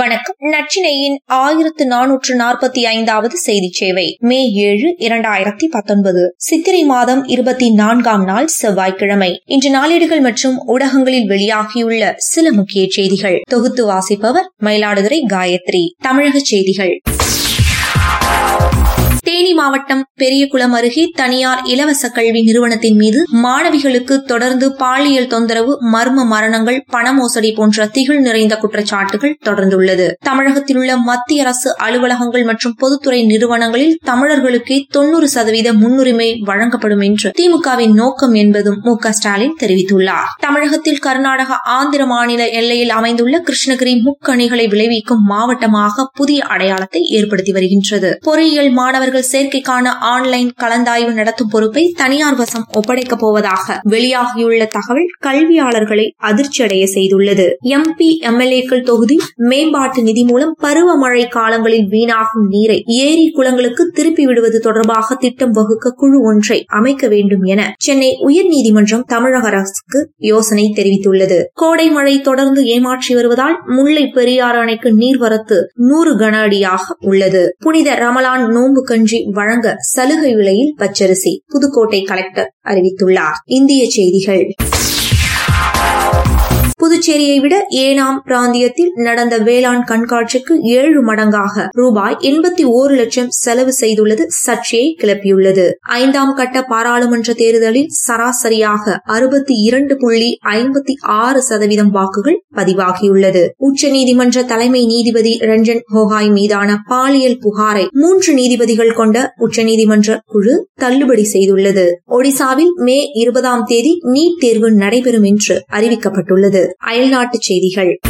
வணக்கம். நச்சினையின் ஆயிரத்து நானூற்று நாற்பத்தி ஐந்தாவது செய்தி சேவை. மே ஏழு இரண்டாயிரத்தி பத்தொன்பது. சித்திரை மாதம் இருபத்தி நான்காம் நாள் செவ்வாய்க்கிழமை. இன்று நாளேடுகள் மற்றும் ஊடகங்களில் வெளியாகியுள்ள சில முக்கிய செய்திகள். தொகுத்து வாசிப்பவர் மயிலாடுதுறை காயத்ரி. தமிழக செய்திகள். தேனி மாவட்டம் பெரியகுளம் அருகே தனியார் இலவச கல்வி நிறுவனத்தின் மீது மாணவிகளுக்கு தொடர்ந்து பாலியல் தொந்தரவு மர்ம மரணங்கள் பண மோசடி போன்ற திகில் நிறைந்த குற்றச்சாட்டுகள் தொடர்ந்துள்ளது. தமிழகத்தில் உள்ள மத்திய அரசு அலுவலகங்கள் மற்றும் பொதுத்துறை நிறுவனங்களில் தமிழர்களுக்கே தொன்னூறு சதவீத முன்னுரிமை வழங்கப்படும் என்று திமுகவின் நோக்கம் என்பதும் மு ஸ்டாலின் தெரிவித்துள்ளார். தமிழகத்தில் கர்நாடக ஆந்திர மாநில எல்லையில் அமைந்துள்ள கிருஷ்ணகிரி முக்கணிகளை விளைவிக்கும் மாவட்டமாக புதிய அடையாளத்தை ஏற்படுத்தி வருகின்றது. பொறியியல் மாணவர்கள் சேர்க்கைக்கான ஆன்லைன் கலந்தாய்வு நடத்தும் பொறுப்பை தனியார் வசம் ஒப்படைக்கப் போவதாக வெளியாகியுள்ள தகவல் கல்வியாளர்களை அதிர்ச்சியடைய செய்துள்ளது. எம்பி எம்எல்ஏக்கள் தொகுதி மேம்பாட்டு நிதி மூலம் பருவமழை காலங்களில் வீணாகும் நீரை ஏரி குளங்களுக்கு திருப்பி விடுவது தொடர்பாக திட்டம் வகுக்க குழு ஒன்றை அமைக்க வேண்டும் என சென்னை உயர்நீதிமன்றம் தமிழக அரசுக்கு யோசனை தெரிவித்துள்ளது. கோடை மழை தொடர்ந்து ஏமாற்றி வருவதால் முல்லை பெரியாறு அணைக்கு நீர்வரத்து நூறு கன அடியாக உள்ளது. புனித ரமலான் நோன்பு கஞ்சி வழங்க சலுகை விலையில் பச்சரிசி புதுக்கோட்டை கலெக்டர் அறிவித்துள்ளார். இந்திய செய்திகள். புதுச்சேரியை விட ஏனாம் பிராந்தியத்தில் நடந்த வேளாண் கண்காட்சிக்கு ஏழு மடங்காக ரூபாய் எண்பத்தி ஓரு லட்சம் செலவு செய்துள்ளது சர்ச்சையை கிளப்பியுள்ளது. ஐந்தாம் கட்ட பாராளுமன்ற தேர்தலில் சராசரியாக அறுபத்தி இரண்டு புள்ளி ஐம்பத்தி ஆறு சதவீதம் வாக்குகள் பதிவாகியுள்ளது. உச்சநீதிமன்ற தலைமை நீதிபதி ரஞ்சன் ஹோகாய் மீதான பாலியல் புகாரை மூன்று நீதிபதிகள் கொண்ட உச்சநீதிமன்ற குழு தள்ளுபடி செய்துள்ளது. ஒடிசாவில் மே இருபதாம் தேதி நீட் தேர்வு நடைபெறும் என்று அறிவிக்கப்பட்டுள்ளது. அயல்நாட்டுச் செய்திகள்.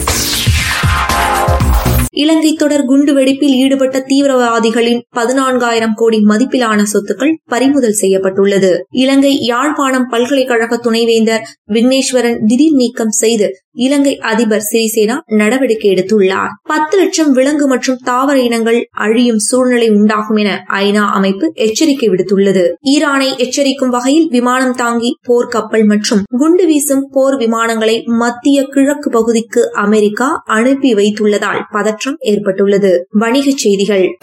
இலங்கை தொடர் குண்டுவெடிப்பில் ஈடுபட்ட தீவிரவாதிகளின் பதினான்காயிரம் கோடி மதிப்பிலான சொத்துக்கள் பறிமுதல் செய்யப்பட்டுள்ளது. இலங்கை யாழ்ப்பாணம் பல்கலைக்கழக துணைவேந்தர் விக்னேஸ்வரன் திடீர் நீக்கம் செய்து இலங்கை அதிபர் சிறிசேனா நடவடிக்கை எடுத்துள்ளார். பத்து லட்சம் விலங்கு மற்றும் தாவர இனங்கள் அழியும் சூழ்நிலை உண்டாகும் என ஐநா அமைப்பு எச்சரிக்கை விடுத்துள்ளது. ஈரானை எச்சரிக்கும் வகையில் விமானம் தாங்கி போர்க்கப்பல் மற்றும் குண்டு வீசும் போர் விமானங்களை மத்திய கிழக்கு பகுதிக்கு அமெரிக்கா அனுப்பி வைத்துள்ளதால் பதற்றம் ஏற்பட்டுள்ளது. வணிகச் செய்திகள்.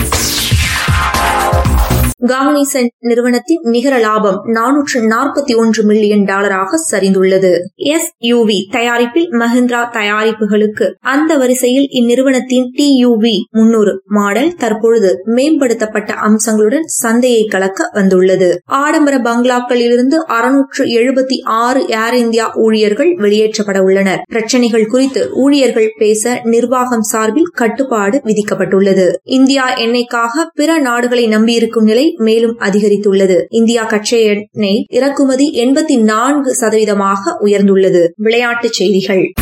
காமினிசன் நிறுவனத்தின் நிகர லாபம் நானூற்று நாற்பத்தி ஒன்று மில்லியன் டாலராக சரிந்துள்ளது. எஸ் யூவி தயாரிப்பில் மஹிந்திரா தயாரிப்புகளுக்கு அந்த வரிசையில் இந்நிறுவனத்தின் டி யூவி முன்னூறு மாடல் தற்பொழுது மேம்படுத்தப்பட்ட அம்சங்களுடன் சந்தையை கலக்க வந்துள்ளது. ஆடம்பர பங்களாக்களிலிருந்து அறுநூற்று எழுபத்தி ஆறு ஏர் இந்தியா ஊழியர்கள் வெளியேற்றப்பட உள்ளனர். பிரச்சினைகள் குறித்து ஊழியர்கள் பேச நிர்வாகம் சார்பில் கட்டுப்பாடு விதிக்கப்பட்டுள்ளது. இந்தியா எண்ணெய்க்காக பிற நாடுகளை நம்பியிருக்கும் நிலை மேலும் அதிகரித்துள்ளது. இந்தியா கச்சை எண்ணெய் இறக்குமதி எண்பத்தி நான்கு சதவீதமாக உயர்ந்துள்ளது. விளையாட்டுச் செய்திகள்.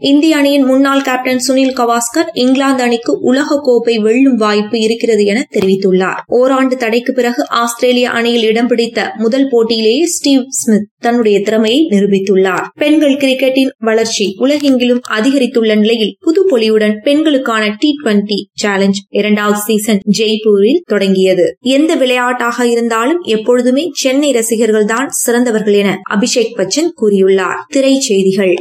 இந்திய அணியின் முன்னாள் கேப்டன் சுனில் கவாஸ்கர் இங்கிலாந்து அணிக்கு உலக கோப்பை வெல்லும் வாய்ப்பு இருக்கிறது என தெரிவித்துள்ளார். ஓராண்டு தடைக்கு பிறகு ஆஸ்திரேலிய அணியில் இடம் பிடித்த முதல் போட்டியிலேயே ஸ்டீவ் ஸ்மித் தன்னுடைய திறமையை நிரூபித்துள்ளார். பெண்கள் கிரிக்கெட்டின் வளர்ச்சி உலகெங்கிலும் அதிகரித்துள்ள நிலையில் புதுபொலியுடன் பெண்களுக்கான டி டுவெண்டி சேலஞ்ச் இரண்டாவது சீசன் ஜெய்ப்பூரில் தொடங்கியது. எந்த விளையாட்டாக இருந்தாலும் எப்பொழுதுமே சென்னை ரசிகர்கள் தான் சிறந்தவர்கள் என அபிஷேக் பச்சன் கூறியுள்ளார். திரைச்செய்திகள்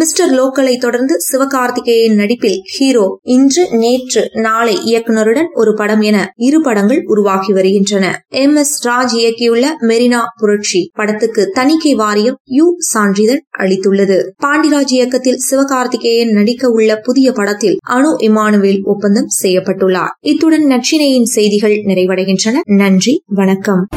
மிஸ்டர் லோக்கலை தொடர்ந்து சிவகார்த்திகேயன் நடிப்பில் ஹீரோ இன்று நேற்று நாளை இயக்குநருடன் ஒரு படம் என இரு படங்கள் உருவாகி வருகின்றன. எம். எஸ். ராஜ் இயக்கியுள்ள மெரினா புரட்சி படத்துக்கு தணிக்கை வாரியம் யு. சான்றிதழ் அளித்துள்ளது. பாண்டிராஜ் இயக்கத்தில் சிவகார்த்திகேயன் நடிக்க உள்ள புதிய படத்தில் அணு இமானுவேல் ஒப்பந்தம் செய்யப்பட்டுள்ளார். இத்துடன் நச்சினையின் செய்திகள் நிறைவடைகின்றன. நன்றி வணக்கம்.